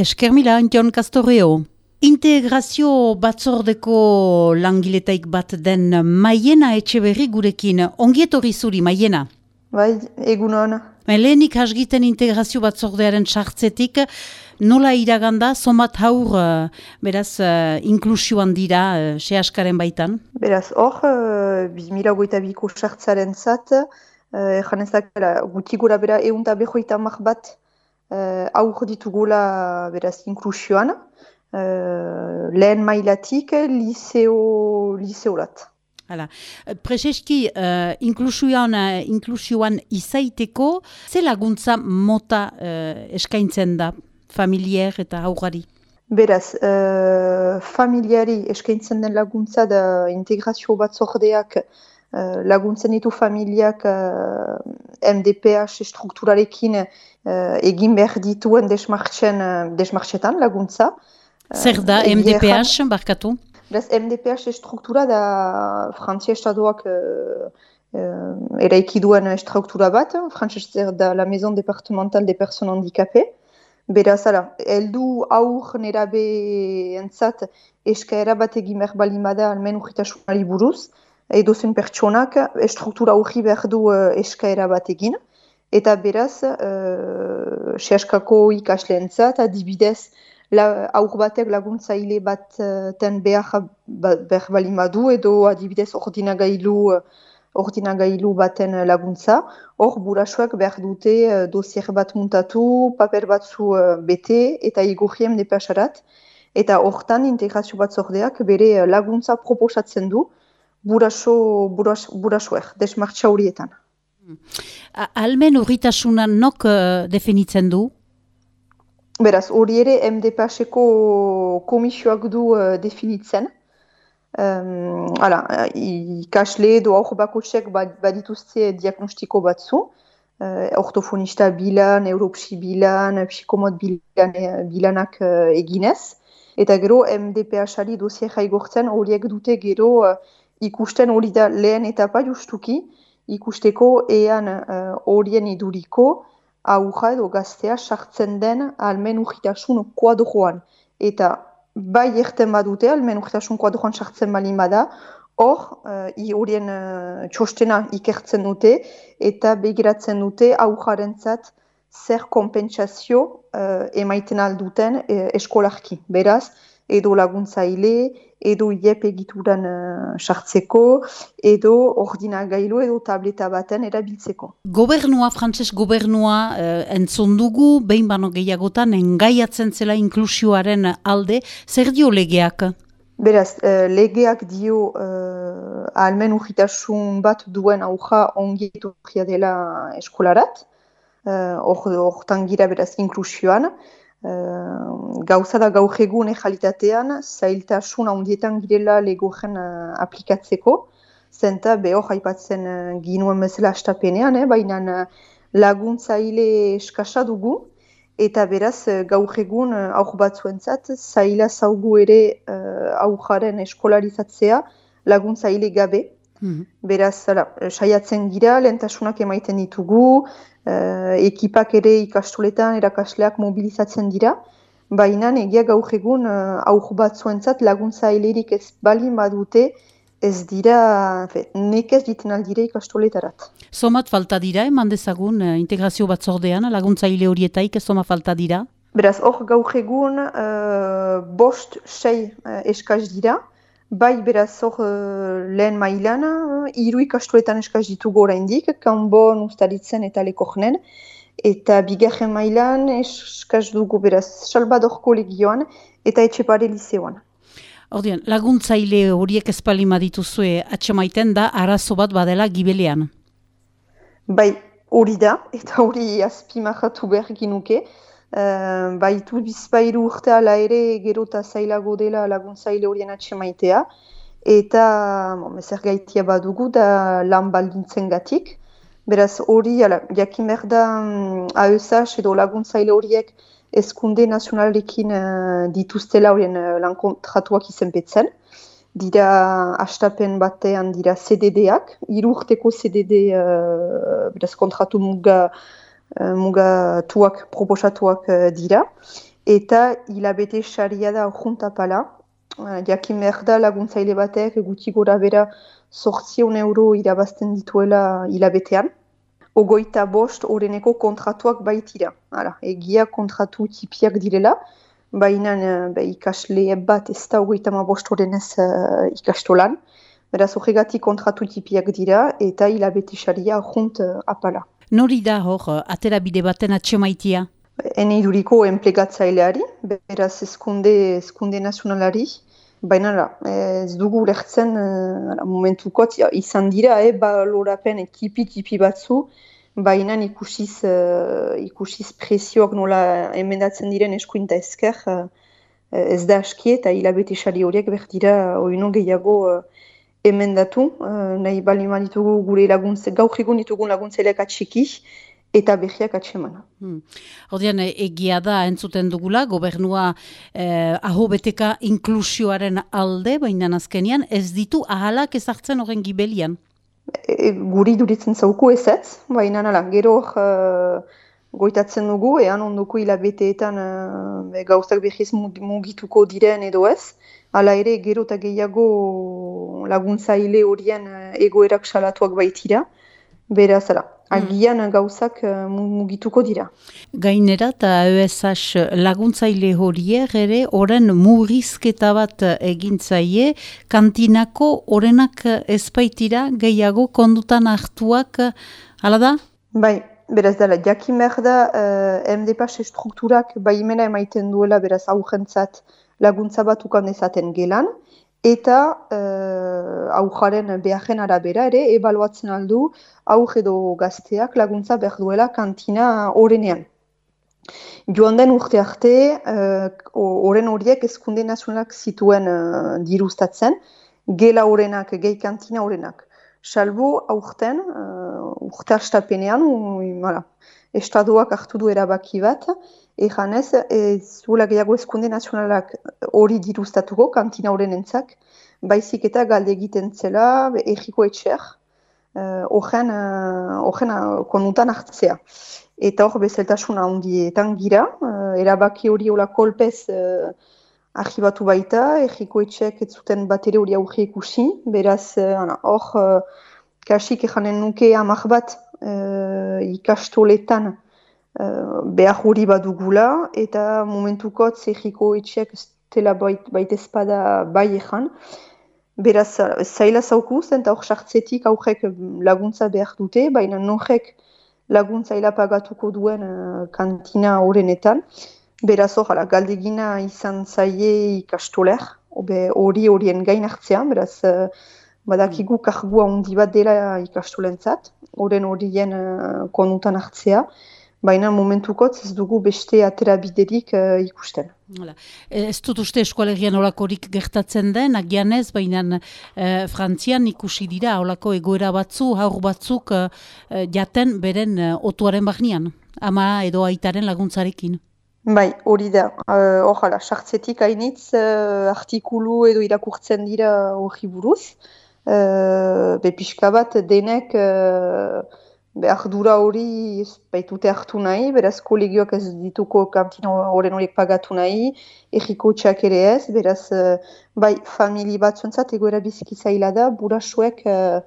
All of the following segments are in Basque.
Esker mila, Antion Castoreo. Integrazio batzordeko langiletaik bat den Maiena Etxeberri gurekin. Ongietorri zuri, Maiena? Bai, egun hona. Lehenik hasgiten integrazio batzordearen sartzetik, nola iraganda, somat haur, uh, beraz, uh, inklusioan dira, uh, se askaren baitan? Beraz, hor, uh, 2008 biko sartzaren zat, uh, janezak, guti gura bera eunta behoita bat aur ditugula beraz inklusioan, uh, lehen mailatik liseo, liseolat. Hala. Prezeski, uh, inklusioan, uh, inklusioan izaiteko, ze laguntza mota uh, eskaintzen da familiar eta aurrari? Beraz, uh, familiari eskaintzen den laguntza da integrazio bat zordeak uh, laguntzen ditu familiak uh, MDPH strukturarekin uh, egin behar dituen desmartxetan laguntza. Zer da MDPH, barkatu? Beraz, MDPH struktura da Frantzia Estatuak uh, uh, eraiki duen struktura bat, Frantzia da la Maison Departemental de Personnes Handicapées. Beraz, ala, eldu aur nerabe entzat eskaera bat egin behar balimada almen urritasunari buruz, edo zen pertsonak struktura urri behar du uh, eskaera bat egin. Eta beraz, uh, sehaskako ikasle entzat, adibidez, la, aur batek laguntzaile bat uh, ten behar, ba, behar balimadu edo adibidez ordinagailu, ordinagailu baten laguntza. Hor burasuak behar dute uh, dosier bat muntatu, paper batzu uh, bete eta igurriem depasarat. Eta hortan integrazio bat zordeak bere laguntza proposatzen du buraso, buras, burasuek, desmartxa horietan. Almen urritasunan nok uh, definitzen du? Beraz, hori ere MDPH-eko komisioak du uh, definitzen. Um, ala, ikasle edo aur bakotxek badituzte diagnostiko batzu. Uh, ortofonista bilan, europsi bilan, psikomot bilan, bilanak uh, eginez. Eta gero MDPH-ari dozie jaigortzen horiek dute gero uh, ikusten hori da lehen etapa justuki. Ikusteko ean horien uh, iduriko, aurra edo gaztea sartzen den almen urritasun kuadroan. Eta bai erten badute almen urritasun kuadroan sartzen bali bada, hor, uh, horien uh, txostena ikertzen dute eta begiratzen dute aurraren zer kompensazio uh, emaiten alduten uh, eskolarki. Beraz, edo laguntzaile, edo iep egituran uh, sartzeko, edo ordinagailu edo tableta baten erabiltzeko. Gobernua, frantses gobernua, uh, entzun dugu, behin bano gehiagotan, engaiatzen zela inklusioaren alde, zer dio legeak? Beraz, uh, legeak dio uh, almen urritasun bat duen auja ongi dela eskolarat, hortan uh, gira beraz inklusioan, Uh, gauza da gaur egun ejalitatean, zailtasun handietan girela legoen uh, aplikatzeko, zenta beho jaipatzen uh, ginuen bezala astapenean, eh, baina uh, laguntzaile eskasa dugu, eta beraz uh, gaur egun uh, aur batzuentzat zaila zaugu ere uh, aurjaren eskolarizatzea laguntzaile gabe. Mhm. Beraz, saiatzen gira, lehentasunak emaiten ditugu, uh, ekipak ere ikastoletan erakasleak mobilizatzen dira, baina egia gaur egun uh, aur bat zuentzat laguntza hilerik ez balin badute ez dira, fe, nekez diten aldire ikastoletarat. Somat falta dira, eman dezagun uh, integrazio bat zordean, laguntza hile horietaik, soma falta dira? Beraz, hor gaur egun uh, bost sei uh, eskaz dira, Bai, beraz, hor, uh, lehen mailan, uh, iru ikastuetan eskaz ditugu oraindik, kanbon, ustaritzen eta lekohnen, eta bigarren mailan eskaz dugu, beraz, salbadorko legioan eta etxepare liseoan. Ordean, laguntzaile horiek espalima dituzue atxemaiten da arazo bat badela gibelean? Bai, hori da, eta hori azpimahatu behar ginuke, Uh, baitu bizpairu urte ala ere gero eta zailago dela laguntzaile horien atxemaitea. Eta mezer gaitia badugu da lan baldintzen gatik. Beraz hori, jakin behar da um, edo laguntzaile horiek eskunde nazionalekin uh, dituztela horien uh, lan kontratuak izenpetzen. Dira astapen batean dira CDD-ak, irurteko CDD uh, beraz kontratu muga uh, mugatuak proposatuak uh, dira. eta hilabete saria da junta pala. Uh, jakin behar da laguntzaile batek guti gora bera sortzion euro irabazten dituela hilabetean. Ogoita bost oreneko kontratuak baitira. Hala, egia kontratu tipiak direla, baina uh, ikasle bat ez da ogoita ma bost orenez uh, ikastolan. Beraz, horregatik kontratu tipiak dira eta hilabete saria junt uh, apala. Nori da hor, atera bide baten atxemaitia? Ene iduriko enplegatzaileari, beraz eskunde, eskunde nazionalari, baina ez dugu lehtzen uh, momentukot izan dira, eh, balorapen tipi-tipi batzu, baina ikusiz, uh, ikusiz presioak nola emendatzen diren eskuinta esker, uh, ez da aski eta hilabete sari horiek berdira oino gehiago uh, emendatu, uh, nahi bali ditugu gure laguntze, gaur egun ditugun laguntzeleak atxikik, eta behiak atxemana. Hmm. Hordian, egia da entzuten dugula, gobernua eh, aho beteka inklusioaren alde, baina azkenian, ez ditu ahalak ezartzen horren gibelian? E, guri duritzen zauku ez ez, baina nala, gero uh, goitatzen dugu, ean onduko hilabeteetan uh, gauzak behiz mugituko diren edo ez, Hala ere, gero eta gehiago laguntzaile horien egoerak salatuak baitira, beraz, ala. Agian gauzak uh, mugituko dira. Gainera eta ESH laguntzaile horiek ere oren murrizketa bat egintzaie kantinako orenak ezpaitira gehiago kondutan hartuak hala da? Bai, beraz dela, jakin behar da uh, MDPAS strukturak baimena emaiten duela beraz aurrentzat laguntza bat ukan ezaten gelan eta uh, aujaren beharren arabera ere, ebaluatzen aldu auj edo gazteak laguntza behar duela kantina horrenean. Joan den urte arte, horren uh, horiek ezkunde nazionalak zituen uh, diruztatzen, gela horrenak, gehi kantina horrenak. Salbo aurten, uh, urte astapenean, estadoak hartu du erabaki bat, Egan ez, zuela gehiago ezkunde nazionalak hori diruztatuko, kantina horren entzak, baizik eta galde egiten zela, egiko etxeak, horren uh, konutan hartzea. Eta hor bezeltasuna handietan gira, uh, erabaki hori hola kolpez uh, archibatu baita, egiko etxeak ez zuten bat ere hori aurre ikusi, beraz hor uh, kasik eganen nuke amak bat uh, ikastoletan, uh, behar hori badugula, eta momentuko zehiko etxeak dela bait, baita espada bai ezan. Beraz, zaila zauku zen, eta hor sartzetik aurrek laguntza behar dute, baina nonrek laguntza pagatuko duen uh, kantina horrenetan. Beraz hor, galdegina izan zaie ikastoler, hori horien gain hartzean, beraz, uh, badakigu kargua handi bat dela ikastolentzat, horren horien uh, konutan hartzea baina momentukotz ez dugu beste atera biderik uh, ikusten. Hala. Ez dut uste eskualegian olakorik gertatzen den, agian ez, baina uh, Frantzian ikusi dira olako egoera batzu, haur batzuk uh, jaten beren uh, otuaren bahnian, ama edo aitaren laguntzarekin. Bai, hori da. Hor, uh, sartzetik hainitz uh, artikulu edo irakurtzen dira hori buruz. Be pixka bat denek behar dura hori baitute hartu nahi, beraz kolegioak ez dituko kantina horren horiek pagatu nahi, erriko txak ere ez, beraz bai famili bat zontzat egoera biziki zaila da, burasuek uh,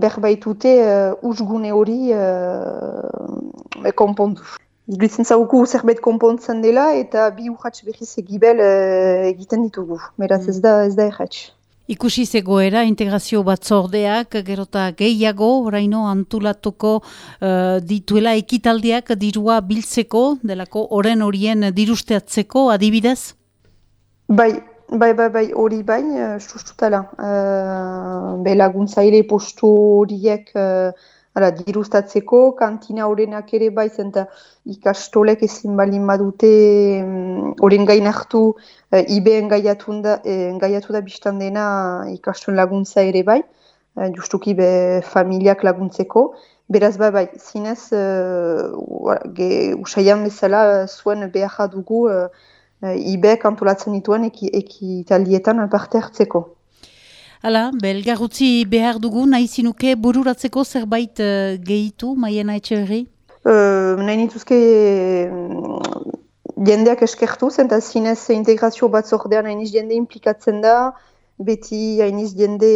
behar baitute uh, usgune hori uh, konpondu. Iruditzen zauku zerbait konpontzen dela eta bi urratx behiz egibel uh, egiten ditugu, beraz ez da, ez da erratx. Ikusi zegoera integrazio batzordeak gerota gehiago oraino antulatuko uh, dituela ekitaldiak dirua biltzeko delako oren horien dirusteatzeko adibidez? Bai, bai, bai, bai, hori bai, uh, sustutela. Uh, be laguntzaile postu horiek uh, Hala, dirustatzeko, kantina horrenak ere bai, zenta ikastolek ezin balin badute horren mm, gain hartu e, ibe engaiatu da, e, da dena ikastuen laguntza ere bai, e, justuki be familiak laguntzeko. Beraz bai, bai, zinez, e, usaian bezala zuen behar dugu e, ibe kantolatzen dituen eki, eki parte hartzeko. Hala, belgarutzi behar dugu, nahi zinuke bururatzeko zerbait uh, gehitu, maiena etxe Uh, nahi nituzke jendeak eskertu zen, eta zinez integrazio batzordean hainiz jende implikatzen da, beti hainiz jende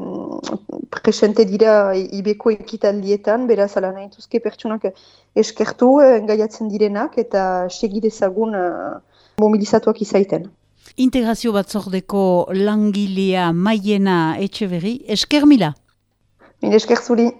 mm, presente dira ibeko ekitaldietan, beraz ala nahi tuzke pertsonak eskertu gaiatzen direnak eta segidezagun uh, mobilizatuak izaiten. Integrazio batzordeko langilea maiena etxe berri, esker mila? Mil esker zuri.